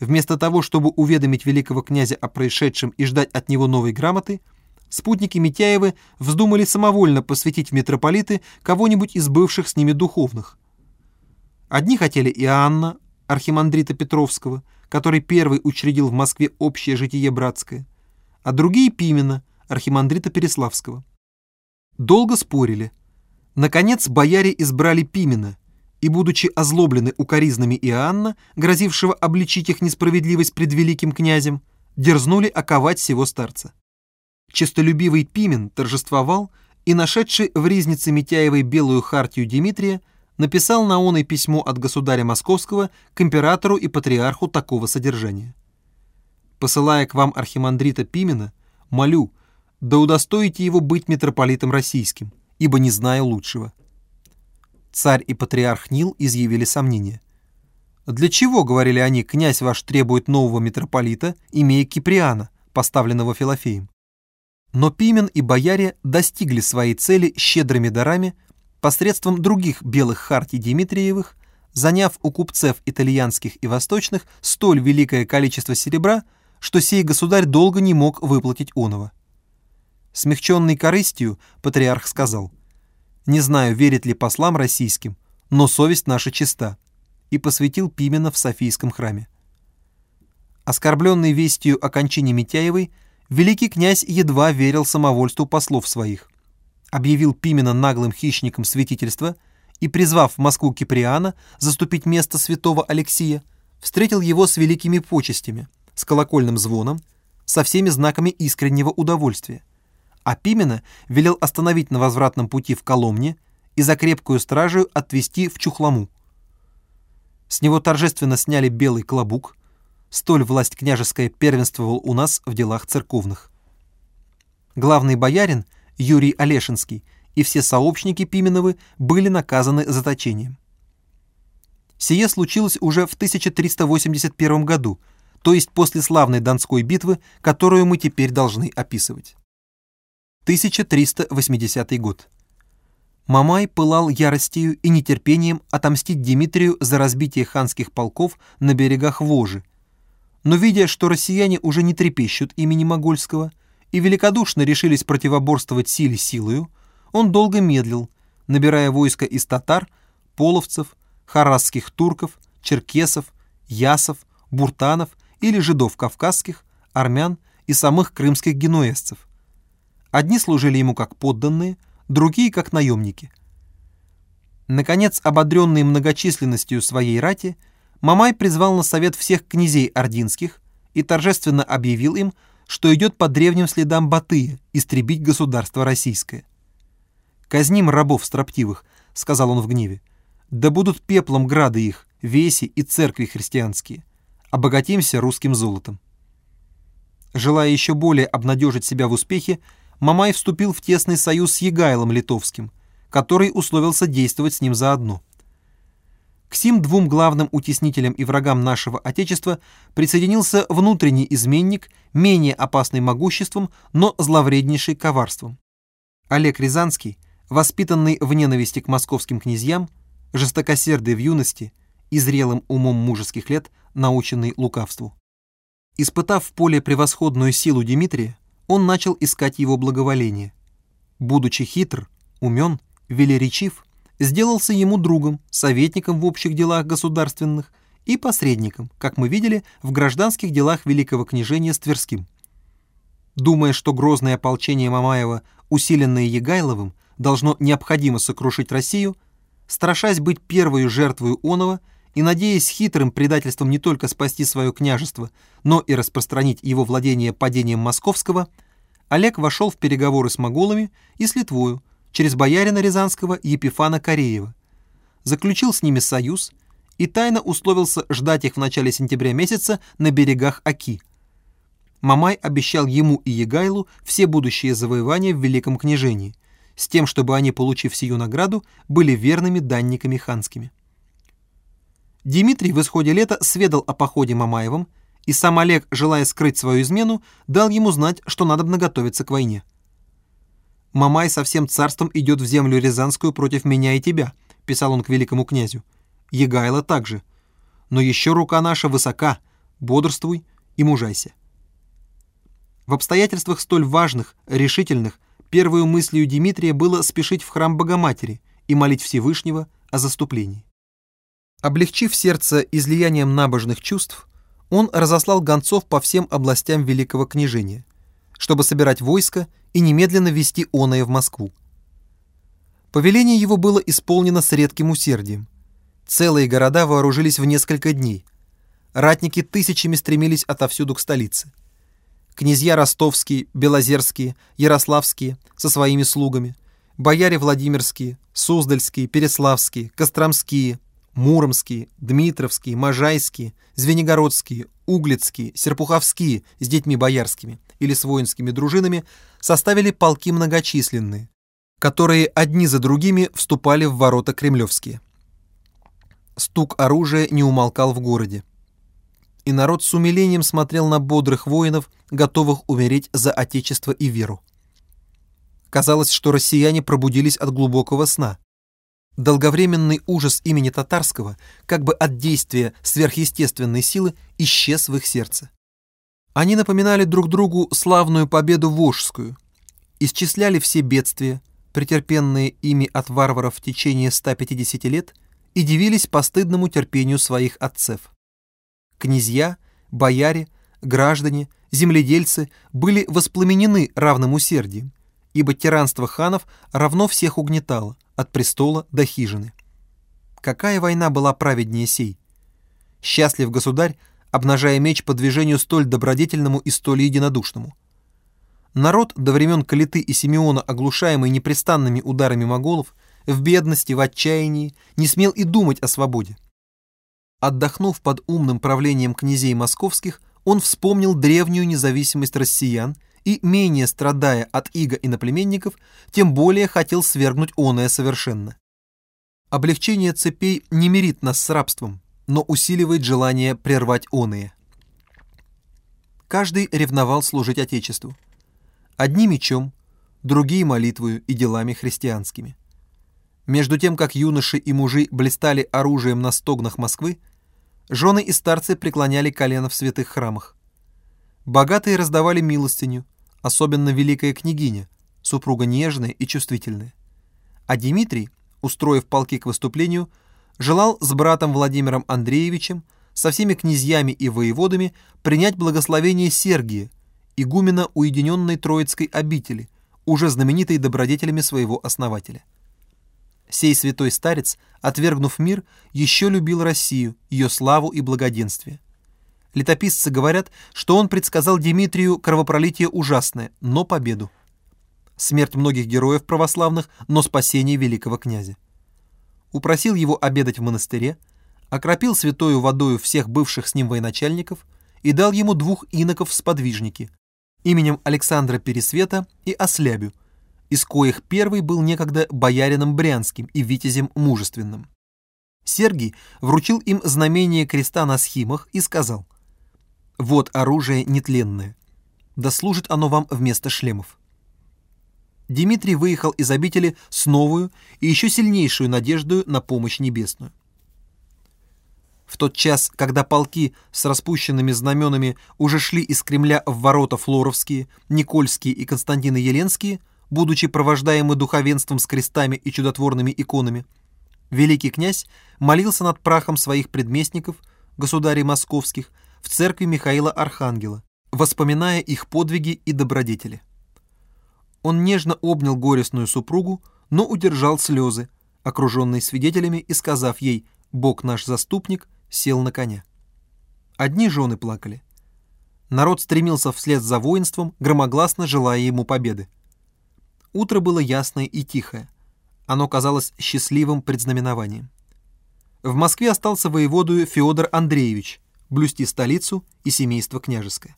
Вместо того, чтобы уведомить великого князя о происшедшем и ждать от него новой грамоты, спутники Митяевы вздумали самовольно посвятить в митрополиты кого-нибудь из бывших с ними духовных. Одни хотели Иоанна, архимандрита Петровского, который первый учредил в Москве общее житие братское, а другие Пимена, архимандрита Переславского. Долго спорили. Наконец бояре избрали Пимена, и, будучи озлоблены укоризнами Иоанна, грозившего обличить их несправедливость пред великим князем, дерзнули оковать сего старца. Честолюбивый Пимен торжествовал и, нашедший в ризнице Митяевой белую хартию Дмитрия, написал на оной письмо от государя Московского к императору и патриарху такого содержания. «Посылая к вам архимандрита Пимена, молю, да удостоите его быть митрополитом российским, ибо не знаю лучшего». Царь и патриарх Нил изъявили сомнения. «Для чего, — говорили они, — князь ваш требует нового митрополита, имея Киприана, поставленного Филофеем?» Но Пимен и бояре достигли своей цели щедрыми дарами посредством других белых хартий Дмитриевых, заняв у купцев итальянских и восточных столь великое количество серебра, что сей государь долго не мог выплатить оного. Смягченный корыстью, патриарх сказал, «Не знаю, верит ли послам российским, но совесть наша чиста», и посвятил Пимена в Софийском храме. Оскорбленный вестью о кончине Митяевой, великий князь едва верил самовольству послов своих объявил Пимена наглым хищником святительства и, призвав в Москву Киприана заступить место святого Алексия, встретил его с великими почестями, с колокольным звоном, со всеми знаками искреннего удовольствия. А Пимена велел остановить на возвратном пути в Коломне и за крепкую стражу отвезти в Чухламу. С него торжественно сняли белый клобук, столь власть княжеская первенствовал у нас в делах церковных. Главный боярин Юрий Олешинский и все сообщники Пименовы были наказаны заточением. Сие случилось уже в 1381 году, то есть после славной Донской битвы, которую мы теперь должны описывать. 1380 год. Мамай пылал яростью и нетерпением отомстить Дмитрию за разбитие ханских полков на берегах Вожи. Но видя, что россияне уже не трепещут имени Могольского, и великодушно решились противоборствовать силе силою, он долго медлил, набирая войско из татар, половцев, харасских турков, черкесов, ясов, буртанов или жидов кавказских, армян и самых крымских генуэзцев. Одни служили ему как подданные, другие как наемники. Наконец, ободренный многочисленностью своей рати, Мамай призвал на совет всех князей ординских и торжественно объявил им, что идет по древним следам Батыя, истребить государство российское. «Казним рабов строптивых», — сказал он в гневе, — «да будут пеплом грады их, веси и церкви христианские. Обогатимся русским золотом». Желая еще более обнадежить себя в успехе, Мамай вступил в тесный союз с Егайлом Литовским, который условился действовать с ним заодно. К сим двум главным утеснителям и врагам нашего Отечества присоединился внутренний изменник, менее опасный могуществом, но зловреднейший коварством. Олег Рязанский, воспитанный в ненависти к московским князьям, жестокосердый в юности и зрелым умом мужеских лет, наученный лукавству. Испытав в поле превосходную силу Дмитрия, он начал искать его благоволение. Будучи хитр, умен, велеречив, сделался ему другом, советником в общих делах государственных и посредником, как мы видели, в гражданских делах великого княжения с Тверским. Думая, что грозное ополчение Мамаева, усиленное Егайловым, должно необходимо сокрушить Россию, страшась быть первой жертвой Онова и надеясь хитрым предательством не только спасти свое княжество, но и распространить его владение падением Московского, Олег вошел в переговоры с моголами и с Литвою, через боярина Рязанского Епифана Кореева, заключил с ними союз и тайно условился ждать их в начале сентября месяца на берегах Аки. Мамай обещал ему и Егайлу все будущие завоевания в Великом княжении, с тем, чтобы они, получив сию награду, были верными данниками ханскими. Дмитрий в исходе лета сведал о походе Мамаевым, и сам Олег, желая скрыть свою измену, дал ему знать, что надо готовиться к войне. Мамай со всем царством идет в землю Рязанскую против меня и тебя», — писал он к великому князю. Егайло также. «Но еще рука наша высока, бодрствуй и мужайся. В обстоятельствах столь важных, решительных, первую мыслью Дмитрия было спешить в храм Богоматери и молить Всевышнего о заступлении. Облегчив сердце излиянием набожных чувств, он разослал гонцов по всем областям Великого княжения, чтобы собирать войско и немедленно вести оное в Москву. Повеление его было исполнено с редким усердием. Целые города вооружились в несколько дней. Ратники тысячами стремились отовсюду к столице. Князья ростовские, белозерские, ярославские со своими слугами, бояре Владимирские, Суздальские, Переславские, Костромские, Муромские, Дмитровские, Можайские, Звенигородские, Углицкие, Серпуховские с детьми боярскими или с воинскими дружинами составили полки многочисленные, которые одни за другими вступали в ворота кремлевские. Стук оружия не умолкал в городе. И народ с умилением смотрел на бодрых воинов, готовых умереть за отечество и веру. Казалось, что россияне пробудились от глубокого сна. Долговременный ужас имени татарского, как бы от действия сверхъестественной силы, исчез в их сердце. Они напоминали друг другу славную победу Волжскую, исчисляли все бедствия, претерпенные ими от варваров в течение 150 лет, и дивились постыдному терпению своих отцев. Князья, бояре, граждане, земледельцы были воспламенены равным усердием, ибо тиранство ханов равно всех угнетало, от престола до хижины. Какая война была праведнее сей? Счастлив государь, обнажая меч по движению столь добродетельному и столь единодушному. Народ до времен Калиты и Симеона, оглушаемый непрестанными ударами моголов, в бедности, в отчаянии, не смел и думать о свободе. Отдохнув под умным правлением князей московских, он вспомнил древнюю независимость россиян и, менее страдая от иго иноплеменников, тем более хотел свергнуть оное совершенно. Облегчение цепей не мирит нас с рабством, но усиливает желание прервать оное. Каждый ревновал служить Отечеству. Одни мечом, другие молитвою и делами христианскими. Между тем, как юноши и мужи блистали оружием на стогнах Москвы, жены и старцы преклоняли колено в святых храмах. Богатые раздавали милостыню, особенно великая княгиня, супруга нежная и чувствительная. А Дмитрий, устроив полки к выступлению, желал с братом Владимиром Андреевичем, со всеми князьями и воеводами принять благословение Сергия, игумена уединенной Троицкой обители, уже знаменитой добродетелями своего основателя. Сей святой старец, отвергнув мир, еще любил Россию, ее славу и благоденствие. Летописцы говорят, что он предсказал Дмитрию кровопролитие ужасное, но победу. Смерть многих героев православных, но спасение великого князя. Упросил его обедать в монастыре, окропил святою водою всех бывших с ним военачальников и дал ему двух иноков в сподвижники, именем Александра Пересвета и Ослябю, из коих первый был некогда боярином Брянским и витязем мужественным. Сергий вручил им знамение креста на схимах и сказал – вот оружие нетленное. Да служит оно вам вместо шлемов. Дмитрий выехал из обители с новую и еще сильнейшую надеждою на помощь небесную. В тот час, когда полки с распущенными знаменами уже шли из Кремля в ворота Флоровские, Никольские и Константины Еленские, будучи провождаемы духовенством с крестами и чудотворными иконами, великий князь молился над прахом своих предместников, государей московских, в церкви Михаила Архангела, воспоминая их подвиги и добродетели. Он нежно обнял горестную супругу, но удержал слезы, окруженные свидетелями, и, сказав ей «Бог наш заступник», сел на коня. Одни жены плакали. Народ стремился вслед за воинством, громогласно желая ему победы. Утро было ясное и тихое. Оно казалось счастливым предзнаменованием. В Москве остался воеводою Федор Андреевич, блюсти столицу и семейство княжеское.